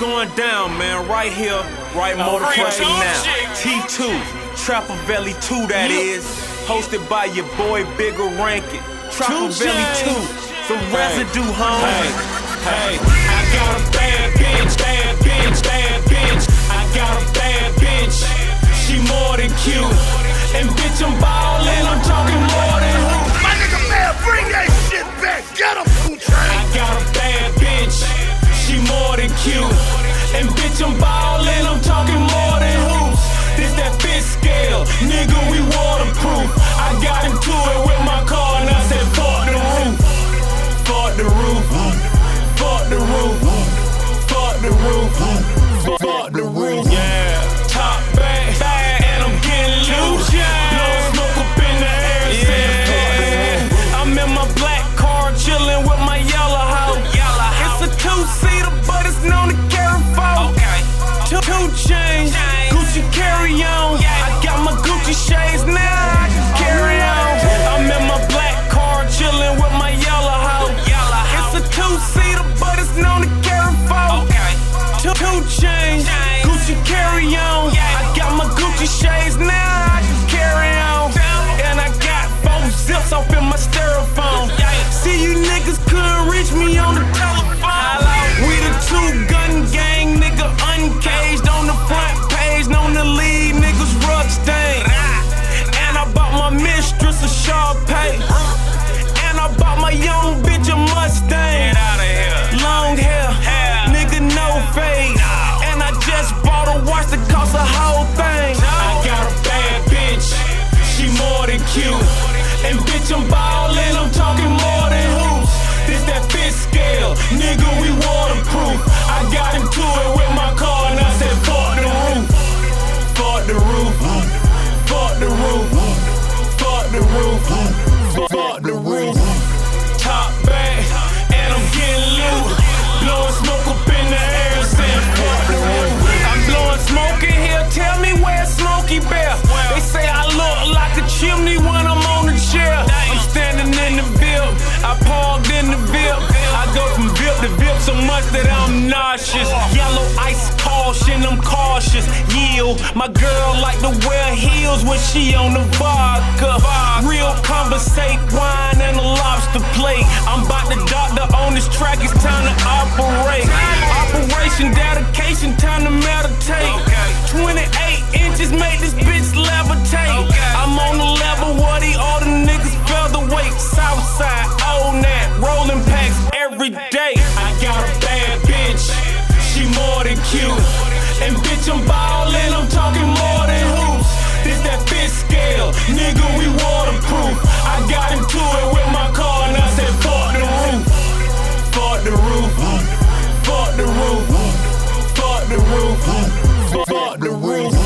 going down, man. Right here, right motherfucking now. T2, Trap-A-Velli 2, that is. Hosted by your boy Bigga Rankin. Trap-A-Velli 2, the residue, homie. Hey, hey, I got a bad bitch, bad bitch, bad bitch. I got a bad bitch. She more than cute. And bitch, I'm ballin', Mustang. Long hair, nigga, no fade. And I just bought a watch that cost a whole thing. I got a bad bitch, she more than cute. And bitch, I'm ballin', I'm talking more than hoops. This that fit scale, nigga, we waterproof. I got into it with my car and I said, fuck the roof. Fuck the roof. Fuck the roof. Fuck the roof. Fuck the roof. Top so much that I'm nauseous. Yellow ice caution, I'm cautious. Yield, my girl like to wear heels when she on the vodka. Real conversate, wine and a lobster plate. I'm about to doctor on this track, it's time to operate. Operation dedication, time to meditate. 28 And bitch, I'm ballin', I'm talking more than hoops. This that fifth scale, nigga, we waterproof. I got into it with my car and I said. Fuck the roof. Fuck the roof. Fuck the roof. Fuck the roof. Fuck the roof.